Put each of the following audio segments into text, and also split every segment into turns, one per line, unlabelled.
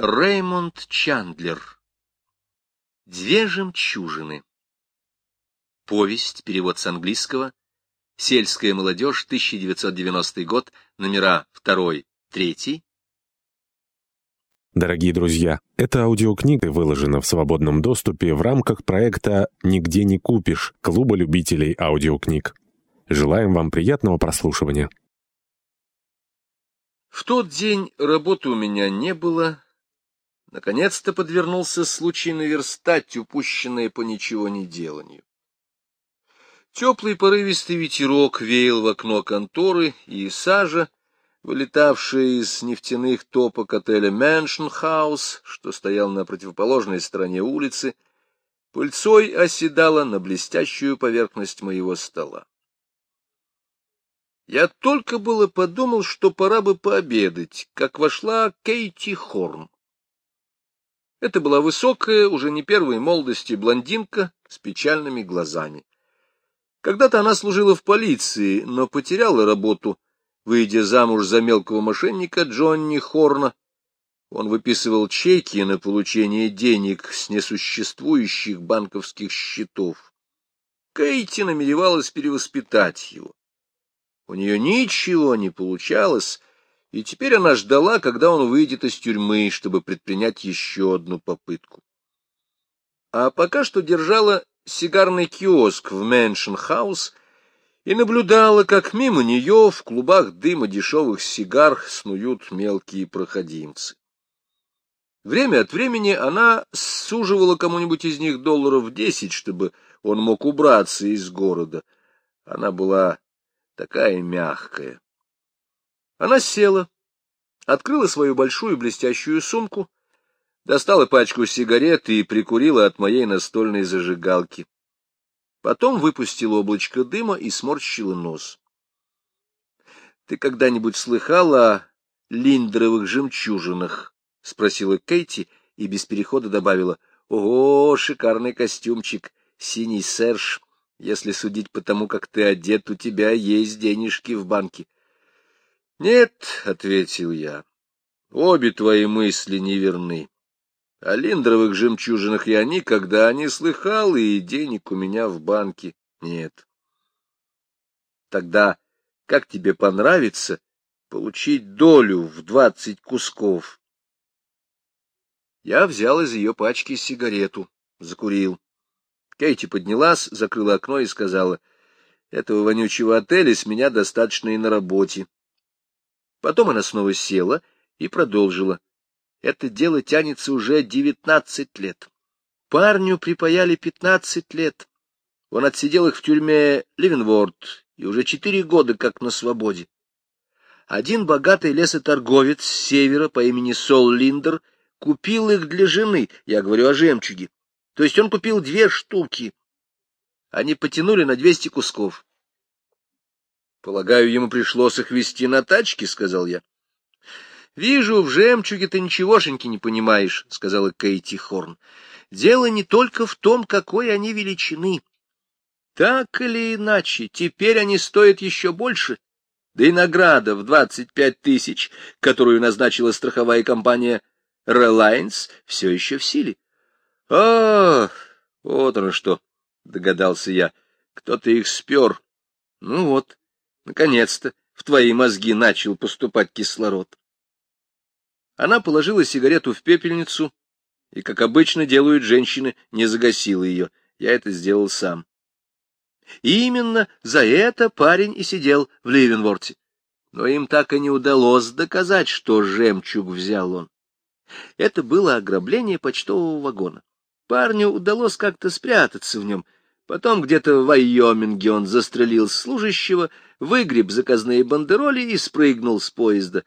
Реймонд Чандлер. Две жемчужины. Повесть, перевод с английского. Сельская молодежь, 1990 год, номера 2, 3.
Дорогие друзья, эта аудиокнига выложена в свободном доступе в рамках проекта «Нигде не купишь» Клуба любителей аудиокниг. Желаем вам приятного прослушивания.
В тот день работы у меня не было, Наконец-то подвернулся случай наверстать упущенное по ничегонеделанию. Теплый порывистый ветерок веял в окно конторы, и сажа, вылетавшая из нефтяных топок отеля Мэншн Хаус, что стоял на противоположной стороне улицы, пыльцой оседала на блестящую поверхность моего стола. Я только было подумал, что пора бы пообедать, как вошла Кейти Хорн. Это была высокая, уже не первой молодости блондинка с печальными глазами. Когда-то она служила в полиции, но потеряла работу, выйдя замуж за мелкого мошенника Джонни Хорна. Он выписывал чеки на получение денег с несуществующих банковских счетов. Кейти намеревалась перевоспитать его. У нее ничего не получалось, и теперь она ждала, когда он выйдет из тюрьмы, чтобы предпринять еще одну попытку. А пока что держала сигарный киоск в Мэншн-хаус и наблюдала, как мимо нее в клубах дыма дешевых сигар снуют мелкие проходимцы. Время от времени она ссуживала кому-нибудь из них долларов десять, чтобы он мог убраться из города. Она была такая мягкая. Она села, открыла свою большую блестящую сумку, достала пачку сигарет и прикурила от моей настольной зажигалки. Потом выпустила облачко дыма и сморщила нос. — Ты когда-нибудь слыхала о линдеровых жемчужинах? — спросила Кейти и без перехода добавила. — Ого, шикарный костюмчик, синий серж. Если судить по тому, как ты одет, у тебя есть денежки в банке. —— Нет, — ответил я, — обе твои мысли неверны. О линдровых жемчужинах я никогда не слыхал, и денег у меня в банке нет. Тогда как тебе понравится получить долю в двадцать кусков? Я взял из ее пачки сигарету, закурил. Кейти поднялась, закрыла окно и сказала, — Этого вонючего отеля с меня достаточно и на работе. Потом она снова села и продолжила. Это дело тянется уже девятнадцать лет. Парню припаяли пятнадцать лет. Он отсидел их в тюрьме Ливенворд и уже четыре года как на свободе. Один богатый лесоторговец с севера по имени Сол Линдер купил их для жены, я говорю о жемчуге. То есть он купил две штуки. Они потянули на двести кусков. Полагаю, ему пришлось их везти на тачке, — сказал я. — Вижу, в жемчуге ты ничегошеньки не понимаешь, — сказала Кейти Хорн. — Дело не только в том, какой они величины. Так или иначе, теперь они стоят еще больше, да и награда в двадцать пять тысяч, которую назначила страховая компания Reliance, все еще в силе. — А, вот оно что, — догадался я, — кто-то их спер. Ну вот, Наконец-то в твои мозги начал поступать кислород. Она положила сигарету в пепельницу и, как обычно делают женщины, не загасила ее. Я это сделал сам. И именно за это парень и сидел в Ливенворте. Но им так и не удалось доказать, что жемчуг взял он. Это было ограбление почтового вагона. Парню удалось как-то спрятаться в нем. Потом где-то в Вайоминге он застрелил служащего, выгреб заказные бандероли и спрыгнул с поезда.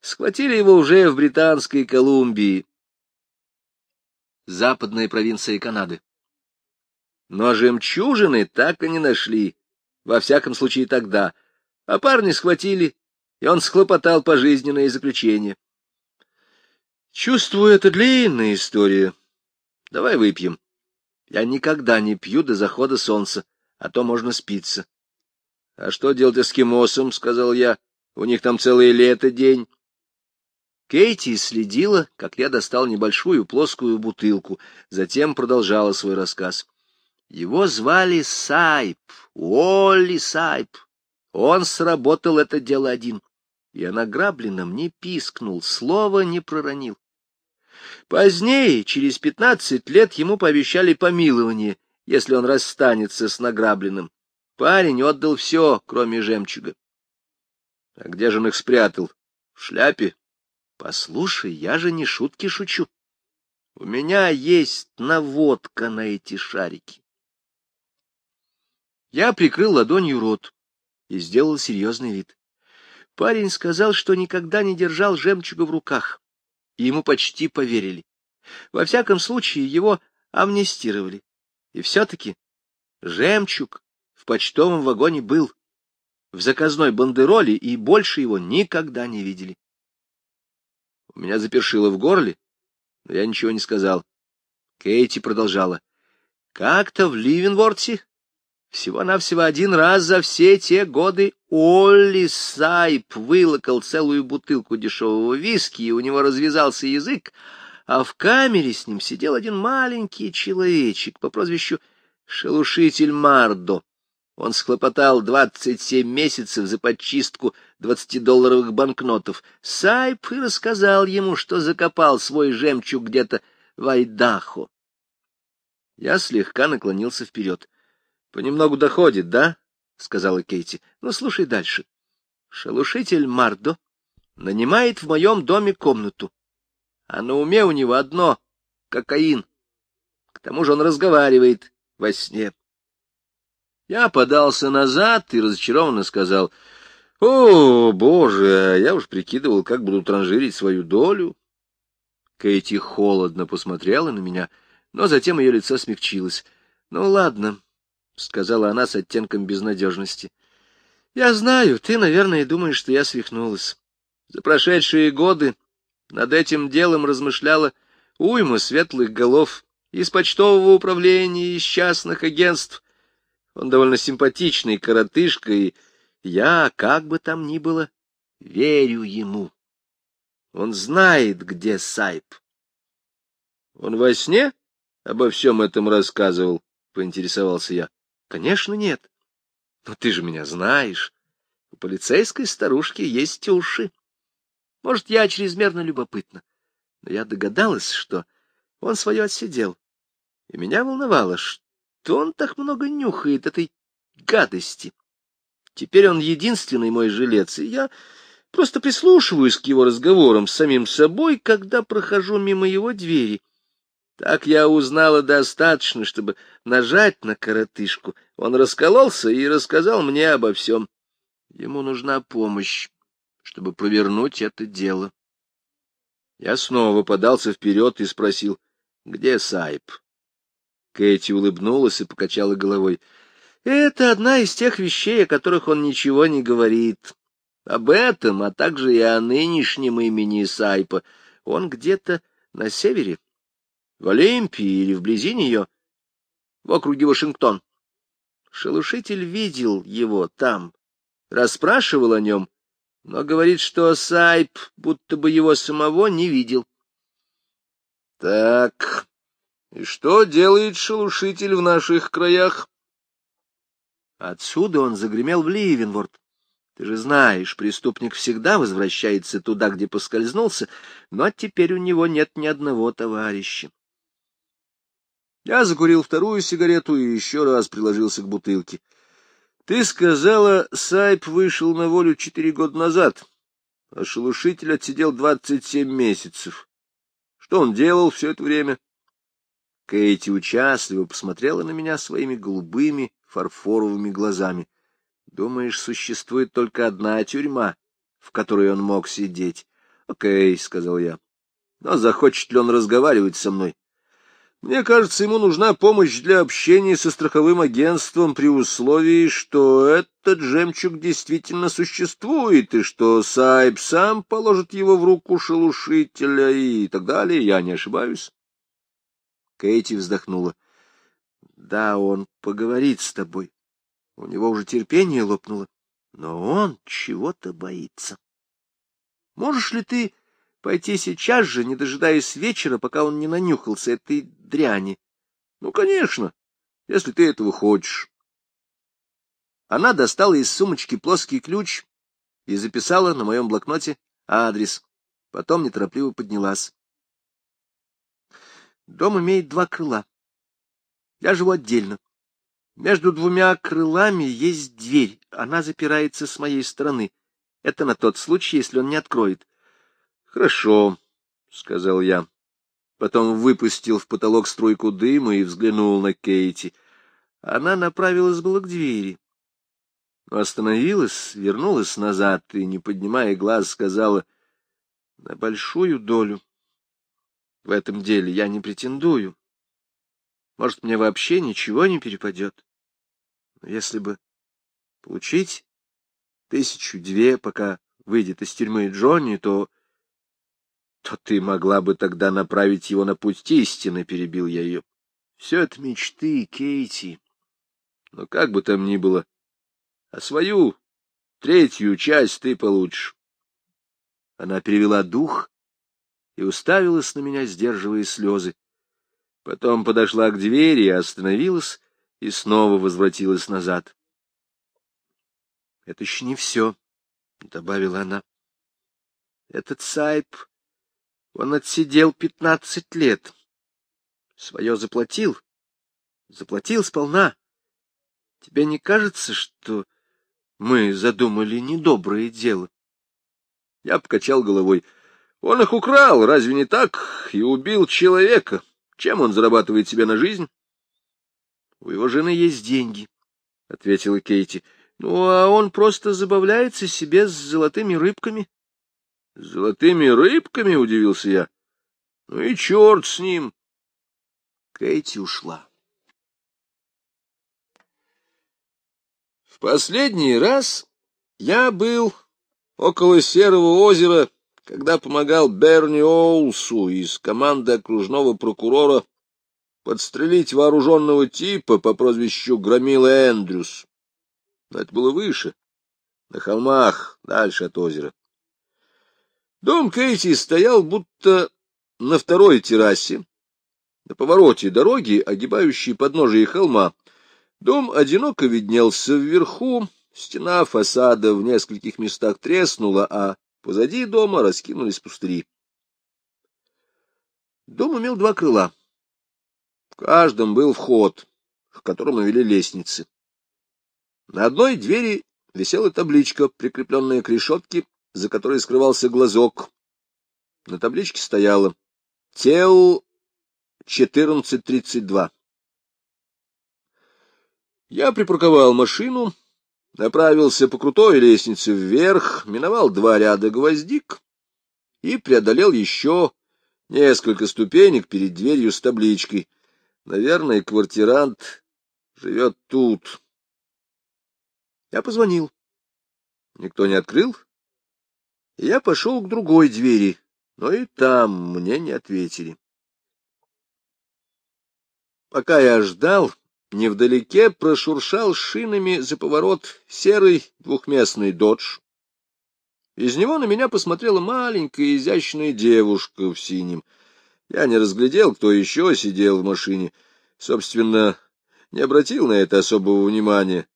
Схватили его уже в Британской Колумбии, западная провинция Канады. Но жемчужины так и не нашли, во всяком случае тогда, а парни схватили, и он схлопотал пожизненное заключение. Чувствую, это длинная история. Давай выпьем. Я никогда не пью до захода солнца, а то можно спиться. — А что делать эскимосам? — сказал я. — У них там целое лето день. Кейти следила, как я достал небольшую плоскую бутылку, затем продолжала свой рассказ. Его звали Сайп, Уолли Сайп. Он сработал это дело один, и о награбленном не пискнул, слова не проронил. Позднее, через пятнадцать лет, ему пообещали помилование, если он расстанется с награбленным. Парень отдал все, кроме жемчуга. А где же он их спрятал? В шляпе? Послушай, я же не шутки шучу. У меня есть наводка на эти шарики. Я прикрыл ладонью рот и сделал серьезный вид. Парень сказал, что никогда не держал жемчуга в руках, и ему почти поверили. Во всяком случае, его амнистировали. И все-таки жемчуг почтовом вагоне был, в заказной бандероле, и больше его никогда не видели. У меня запершило в горле, но я ничего не сказал. Кейти продолжала. Как-то в Ливенворте всего-навсего один раз за все те годы Олли Сайп вылокал целую бутылку дешевого виски, и у него развязался язык, а в камере с ним сидел один маленький человечек по прозвищу Шелушитель Мардо. Он схлопотал двадцать семь месяцев за подчистку двадцатидолларовых банкнотов. Сайп и рассказал ему, что закопал свой жемчуг где-то в Айдахо. Я слегка наклонился вперед. — Понемногу доходит, да? — сказала Кейти. — Ну, слушай дальше. Шелушитель Мардо нанимает в моем доме комнату, а на уме у него одно — кокаин. К тому же он разговаривает во сне. Я подался назад и разочарованно сказал, «О, боже, я уж прикидывал, как буду транжирить свою долю». Кэти холодно посмотрела на меня, но затем ее лицо смягчилось. «Ну, ладно», — сказала она с оттенком безнадежности. «Я знаю, ты, наверное, думаешь, что я свихнулась. За прошедшие годы над этим делом размышляла уйма светлых голов из почтового управления, из частных агентств, он довольно симпатичный коротышка, и я, как бы там ни было, верю ему. Он знает, где Сайп. Он во сне обо всем этом рассказывал, — поинтересовался я. — Конечно, нет. Но ты же меня знаешь. У полицейской старушки есть уши. Может, я чрезмерно любопытна, но я догадалась, что он свое отсидел. И меня волновало, что что он так много нюхает этой гадости? Теперь он единственный мой жилец, и я просто прислушиваюсь к его разговорам с самим собой, когда прохожу мимо его двери. Так я узнала достаточно, чтобы нажать на коротышку. Он раскололся и рассказал мне обо всем. Ему нужна помощь, чтобы провернуть это дело. Я снова подался вперед и спросил, где Сайп? Кэти улыбнулась и покачала головой. Это одна из тех вещей, о которых он ничего не говорит. Об этом, а также и о нынешнем имени Сайпа. Он где-то на севере, в Олимпии или вблизи нее, в округе Вашингтон. Шелушитель видел его там, расспрашивал о нем, но говорит, что Сайп будто бы его самого не видел. — Так, и что делает шелушитель в наших краях? Отсюда он загремел в Ливенворд. Ты же знаешь, преступник всегда возвращается туда, где поскользнулся, но теперь у него нет ни одного товарища. Я закурил вторую сигарету и еще раз приложился к бутылке. Ты сказала, Сайп вышел на волю четыре года назад, а шелушитель отсидел двадцать семь месяцев. Что он делал все это время? Кейти участливо посмотрела на меня своими голубыми фарфоровыми глазами. Думаешь, существует только одна тюрьма, в которой он мог сидеть? Окей, — сказал я. Но захочет ли он разговаривать со мной? Мне кажется, ему нужна помощь для общения со страховым агентством при условии, что этот жемчуг действительно существует, и что Сайб сам положит его в руку шелушителя и так далее. Я не ошибаюсь. Кэти вздохнула. — Да, он поговорит с тобой. У него уже терпение лопнуло, но он чего-то боится. Можешь ли ты пойти сейчас же, не дожидаясь вечера, пока он не нанюхался этой дряни. Ну, конечно, если ты этого хочешь. Она достала из сумочки плоский ключ и записала на моем блокноте адрес. Потом неторопливо поднялась. Дом имеет два крыла. Я живу отдельно. Между двумя крылами есть дверь. Она запирается с моей стороны. Это на тот случай, если он не откроет. — Хорошо, — сказал я. Потом выпустил в потолок струйку дыма и взглянул на Кейти. Она направилась было к двери. Но остановилась, вернулась назад и, не поднимая глаз, сказала, — на большую долю. В этом деле я не претендую. Может, мне вообще ничего не перепадет. Но если бы получить тысячу-две, пока выйдет из тюрьмы Джонни, то... то ты могла бы тогда направить его на путь истины, — перебил я ее. Все это мечты, Кейти. Но как бы там ни было, а свою третью часть ты получишь. Она перевела дух и уставилась на меня, сдерживая слезы. Потом подошла к двери и остановилась, и снова возвратилась назад. — Это еще не все, — добавила она. — Этот Сайп, он отсидел пятнадцать лет. Свое заплатил, заплатил сполна. Тебе не кажется, что мы задумали недоброе дело? Я покачал головой. Он их украл, разве не так? И убил человека. Чем он зарабатывает себе на жизнь? — У его жены есть деньги, — ответила Кейти. — Ну, а он просто забавляется себе с золотыми рыбками. — золотыми рыбками? — удивился я. — Ну и черт с ним. Кейти ушла. В последний раз я был около Серого озера когда помогал Берни Оулсу из команды окружного прокурора подстрелить вооруженного типа по прозвищу Громила Эндрюс. Но это было выше, на холмах, дальше от озера. Дом Кейти стоял будто на второй террасе, на повороте дороги, огибающей подножие холма. Дом одиноко виднелся вверху, стена фасада в нескольких местах треснула, а Позади дома раскинулись пустыри. Дом имел два крыла. В каждом был вход, к которому вели лестницы. На одной двери висела табличка, прикрепленная к решетке, за которой скрывался глазок. На табличке стояло «Тел 1432». Я припарковал машину направился по крутой лестнице вверх, миновал два ряда гвоздик и преодолел еще несколько ступенек перед дверью с табличкой. Наверное, квартирант живет тут. Я позвонил. Никто не открыл. Я пошел к другой двери, но и там мне не ответили. Пока я ждал, Невдалеке прошуршал шинами за поворот серый двухместный додж. Из него на меня посмотрела маленькая изящная девушка в синем. Я не разглядел, кто еще сидел в машине. Собственно, не обратил на это особого внимания.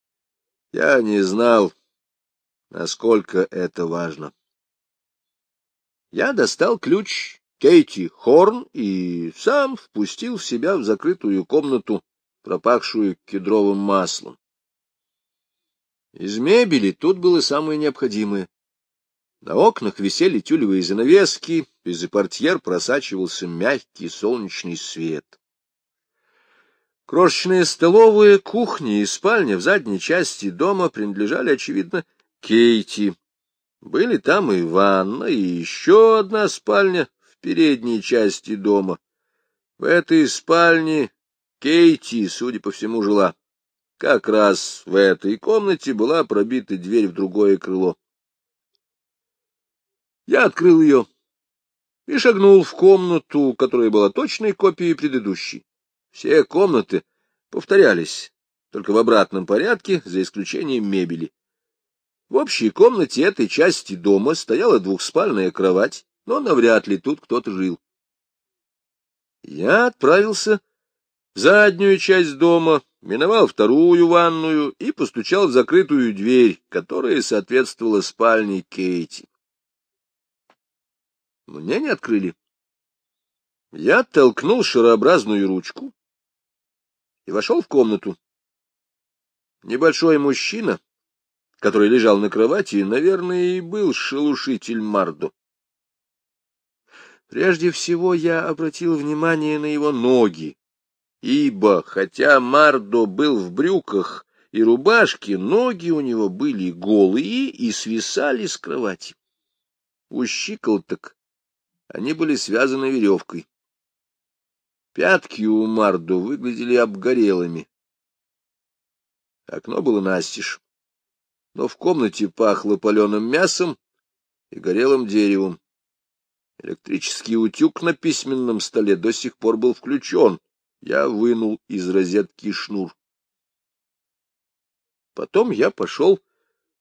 Я не знал, насколько это важно. Я достал ключ Кейти Хорн и сам впустил себя в закрытую комнату пропахшую кедровым маслом. Из мебели тут было самое необходимое. На окнах висели тюлевые занавески, из-за портьер просачивался мягкий солнечный свет. Крошечная столовая, кухня и спальня в задней части дома принадлежали, очевидно, Кейти. Были там и ванна, и еще одна спальня в передней части дома. В этой спальне Кейти, судя по всему, жила. Как раз в этой комнате была пробита дверь в другое крыло. Я открыл ее и шагнул в комнату, которая была точной копией предыдущей. Все комнаты повторялись, только в обратном порядке, за исключением мебели. В общей комнате этой части дома стояла двухспальная кровать, но навряд ли тут кто-то жил. Я отправился заднюю часть дома, миновал вторую ванную и постучал в закрытую дверь, которая соответствовала спальне Кейти. Мне не открыли. Я толкнул шарообразную ручку и вошел в комнату. Небольшой мужчина, который лежал на кровати, наверное, и был шелушитель Мардо. Прежде всего я обратил внимание на его ноги, ибо, хотя Мардо был в брюках и рубашке, ноги у него были голые и свисали с кровати. У щиколоток они были связаны веревкой. Пятки у Мардо выглядели обгорелыми. Окно было настежь, но в комнате пахло паленым мясом и горелым деревом. Электрический утюг на письменном столе до сих пор был включен. Я вынул из розетки шнур. Потом я пошел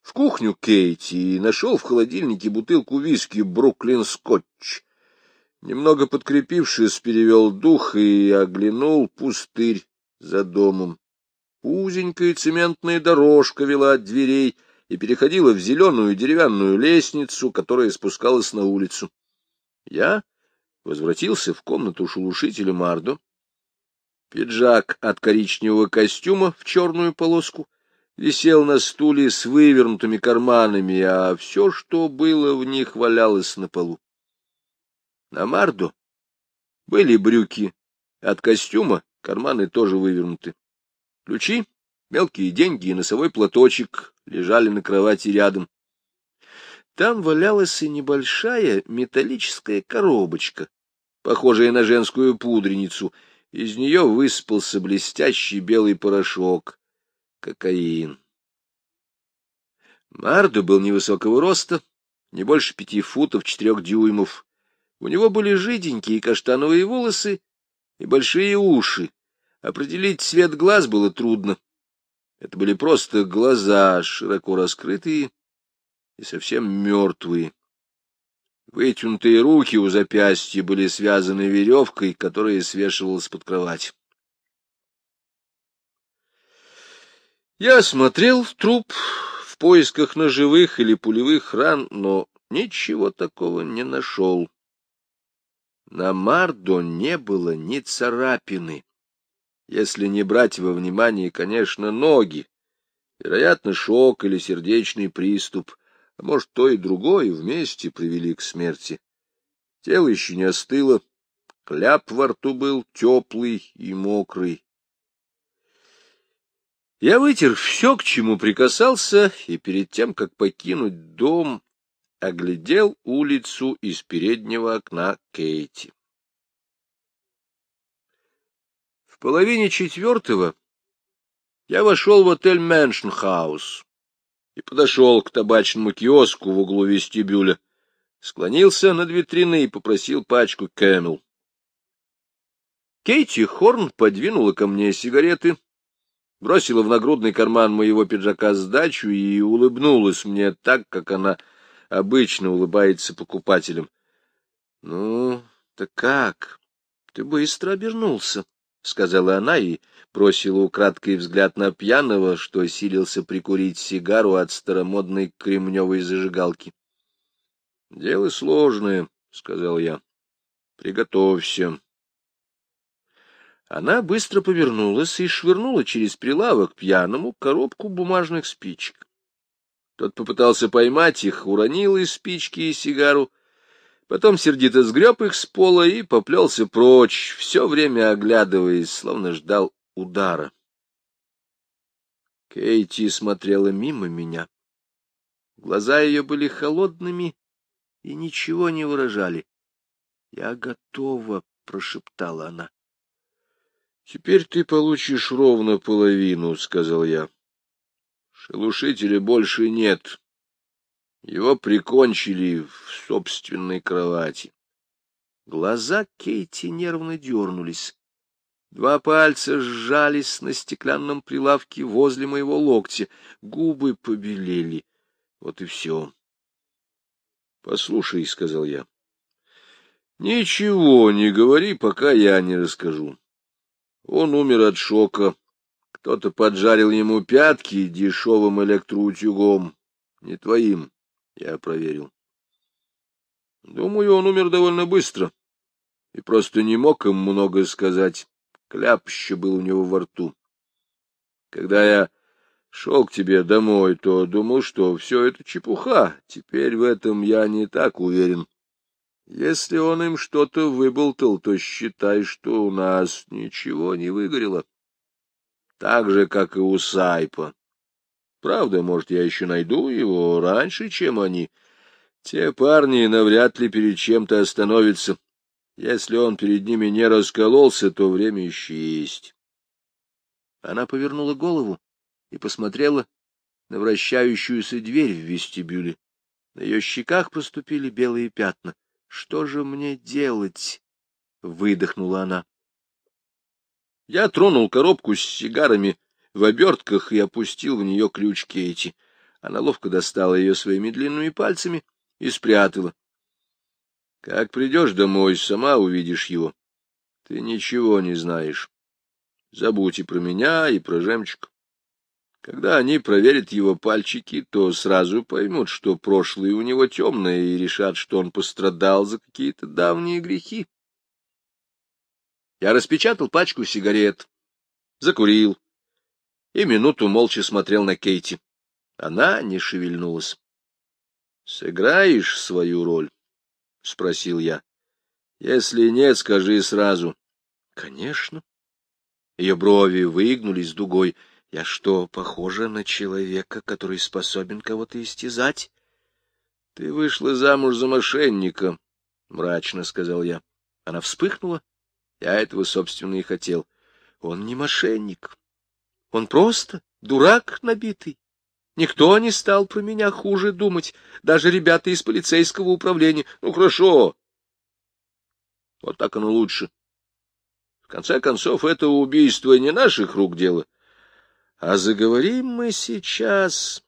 в кухню Кейти и нашел в холодильнике бутылку виски «Бруклин Скотч». Немного подкрепившись, перевел дух и оглянул пустырь за домом. Узенькая цементная дорожка вела от дверей и переходила в зеленую деревянную лестницу, которая спускалась на улицу. Я возвратился в комнату шелушителя Мардо. Пиджак от коричневого костюма в черную полоску висел на стуле с вывернутыми карманами, а все, что было в них, валялось на полу. На Мардо были брюки от костюма, карманы тоже вывернуты. Ключи, мелкие деньги и носовой платочек лежали на кровати рядом. Там валялась и небольшая металлическая коробочка, похожая на женскую пудреницу. Из нее выспался блестящий белый порошок — кокаин. Мардо был невысокого роста, не больше пяти футов четырех дюймов. У него были жиденькие каштановые волосы и большие уши. Определить цвет глаз было трудно. Это были просто глаза, широко раскрытые и совсем мертвые. Вытянутые руки у запястья были связаны веревкой, которая свешивалась под кровать. Я смотрел в труп в поисках ножевых или пулевых ран, но ничего такого не нашел. На Мардо не было ни царапины. Если не брать во внимание, конечно, ноги. Вероятно, шок или сердечный приступ, а может, то и другое вместе привели к смерти. Тело еще не остыло, кляп во рту был теплый и мокрый. Я вытер все, к чему прикасался, и перед тем, как покинуть дом, оглядел улицу из переднего окна Кейти. В половине четвертого я вошел в отель Мэншенхаус и подошел к табачному киоску в углу вестибюля, склонился над витриной и попросил пачку Кэмел. Кейти Хорн подвинула ко мне сигареты, бросила в нагрудный карман моего пиджака сдачу и улыбнулась мне так, как она обычно улыбается покупателям. — Ну, так как? Ты быстро обернулся, — сказала она и бросила украдкой взгляд на пьяного, что силился прикурить сигару от старомодной кремневой зажигалки. — Дело сложное, — сказал я. — Приготовься. Она быстро повернулась и швырнула через прилавок пьяному коробку бумажных спичек. Тот попытался поймать их, уронил и спички, и сигару, потом сердито сгреб их с пола и поплелся прочь, все время оглядываясь, словно ждал удара. Кейти смотрела мимо меня. Глаза ее были холодными и ничего не выражали. — Я готова, — прошептала она. — Теперь ты получишь ровно половину, — сказал я. — Шелушителя больше нет. Его прикончили в собственной кровати. Глаза Кейти нервно дернулись. Два пальца сжались на стеклянном прилавке возле моего локтя, губы побелели. Вот и все. — Послушай, — сказал я, Ничего не говори, пока я не расскажу. Он умер от шока. Кто-то поджарил ему пятки дешевым электроутюгом. Не твоим, я проверил. Думаю, он умер довольно быстро и просто не мог им много сказать. Кляп еще был у него во рту. Когда я шел к тебе домой, то думал, что все это чепуха. Теперь в этом я не так уверен. Если он им что-то выболтал, то считай, что у нас ничего не выгорело. Так же, как и у Сайпа. Правда, может, я еще найду его раньше, чем они. Те парни навряд ли перед чем-то остановятся. Если он перед ними не раскололся, то время еще есть. Она повернула голову и посмотрела на вращающуюся дверь в вестибюле. На ее щеках проступили белые пятна. «Что же мне делать?» — выдохнула она. Я тронул коробку с сигарами в обертках и опустил в нее ключ Кейти. Она ловко достала ее своими длинными пальцами и спрятала. Как придешь домой, сама увидишь его. Ты ничего не знаешь. Забудь и про меня, и про жемчуг. Когда они проверят его пальчики, то сразу поймут, что прошлое у него темное, и решат, что он пострадал за какие-то давние грехи. Я распечатал пачку сигарет, закурил и минуту молча смотрел на Кейти. Она не шевельнулась. — Сыграешь свою роль? — спросил я. — Если нет, скажи сразу. — Конечно. Ее брови выгнулись дугой. Я что, похожа на человека, который способен кого-то истязать? — Ты вышла замуж за мошенника, — мрачно сказал я. Она вспыхнула. Я этого, собственно, и хотел. Он не мошенник. Он просто дурак набитый. Никто не стал про меня хуже думать, даже ребята из полицейского управления. Ну, хорошо. Вот так оно лучше. В конце концов, это убийство не наших рук дело. А заговорим мы сейчас,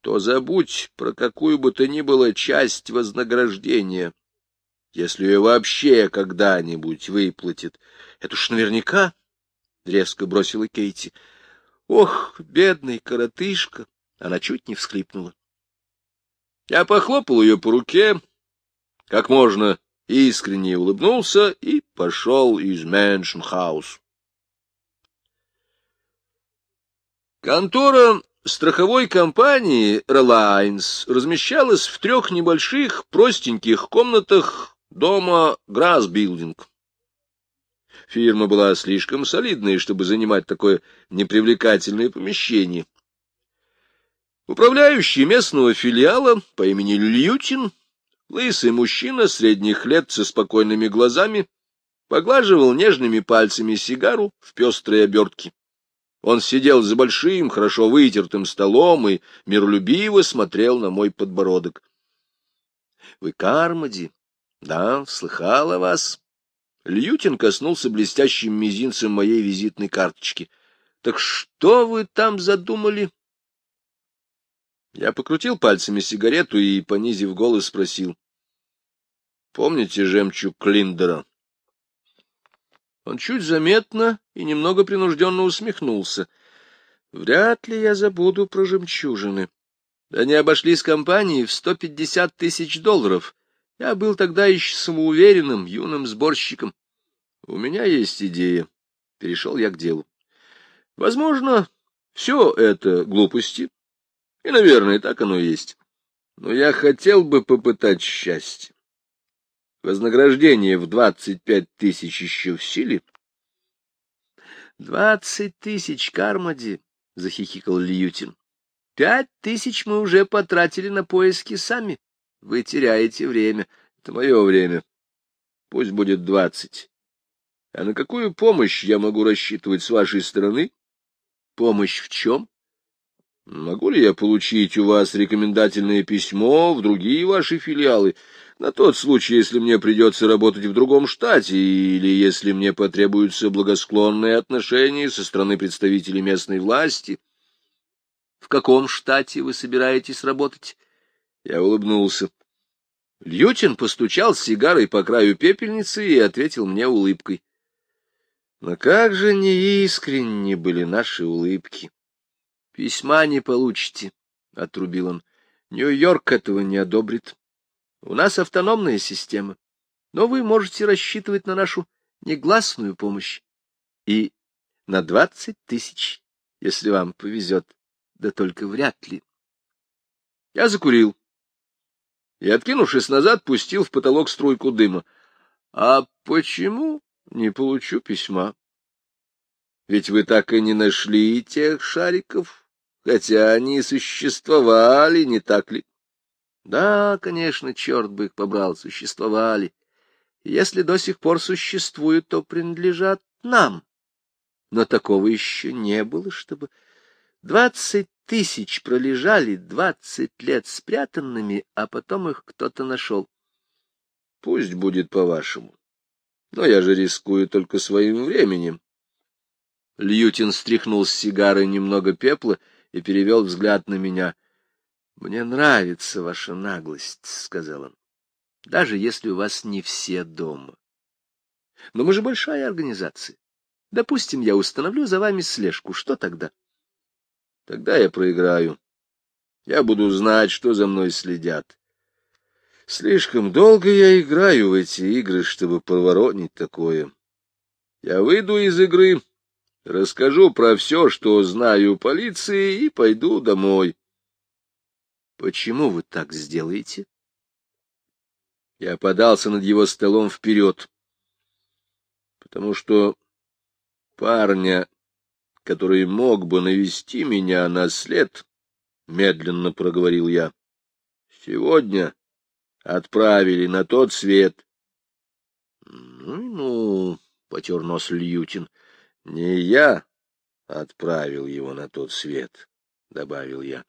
то забудь про какую бы то ни было часть вознаграждения, если ее вообще когда-нибудь выплатит. Это уж наверняка, — резко бросила Кейти, — Ох, бедный коротышка! Она чуть не всхлипнула. Я похлопал ее по руке, как можно искренне улыбнулся и пошел из Мэншенхаус. Контора страховой компании Reliance размещалась в трех небольших простеньких комнатах дома Грасбилдинг. Фирма была слишком солидной, чтобы занимать такое непривлекательное помещение. Управляющий местного филиала по имени Льютин, лысый мужчина средних лет со спокойными глазами, поглаживал нежными пальцами сигару в пестрой обертке. Он сидел за большим, хорошо вытертым столом и миролюбиво смотрел на мой подбородок. — Вы Кармоди? Да, слыхал о вас. Льютин коснулся блестящим мизинцем моей визитной карточки. — Так что вы там задумали? Я покрутил пальцами сигарету и, понизив голос, спросил. — Помните жемчуг Клиндера? Он чуть заметно и немного принужденно усмехнулся. Вряд ли я забуду про жемчужины. Они обошлись компанией в сто пятьдесят тысяч долларов. Я был тогда еще самоуверенным юным сборщиком. У меня есть идея. Перешел я к делу. Возможно, все это глупости. И, наверное, так оно и есть. Но я хотел бы попытать счастье. Вознаграждение в двадцать пять тысяч еще в силе. — Двадцать тысяч, Кармади, — захихикал Льютин. — Пять тысяч мы уже потратили на поиски сами. Вы теряете время. Это мое время. Пусть будет двадцать. А на какую помощь я могу рассчитывать с вашей стороны? Помощь в чем? Могу ли я получить у вас рекомендательное письмо в другие ваши филиалы, на тот случай, если мне придется работать в другом штате, или если мне потребуются благосклонные отношения со стороны представителей местной власти? В каком штате вы собираетесь работать? Я улыбнулся. Лютин постучал сигарой по краю пепельницы и ответил мне улыбкой. Но как же неискренни были наши улыбки! — Письма не получите, — отрубил он. — Нью-Йорк этого не одобрит. У нас автономная система, но вы можете рассчитывать на нашу негласную помощь. И на двадцать тысяч, если вам повезет, да только вряд ли. Я закурил и, откинувшись назад, пустил в потолок струйку дыма. А почему не получу письма? Ведь вы так и не нашли тех шариков, хотя они существовали, не так ли? Да, конечно, черт бы их побрал, существовали. Если до сих пор существуют, то принадлежат нам. Но такого еще не было, чтобы двадцать тысяч пролежали двадцать лет спрятанными, а потом их кто-то нашел. Пусть будет по-вашему. Но я же рискую только своим временем. Льютин стряхнул с сигары немного пепла и перевел взгляд на меня. — Мне нравится ваша наглость, — сказал он, — даже если у вас не все дома. Но мы же большая организация. Допустим, я установлю за вами слежку. Что тогда? Тогда я проиграю. Я буду знать, что за мной следят. Слишком долго я играю в эти игры, чтобы проворонить такое. Я выйду из игры Расскажу про все, что знаю полиции, и пойду домой. Почему вы так сделаете? Я подался над его столом вперед, потому что парня, который мог бы навести меня на след, медленно проговорил я, сегодня отправили на тот свет. Ну, ну, потер нос Льютин, — Не я отправил его на тот свет, — добавил я.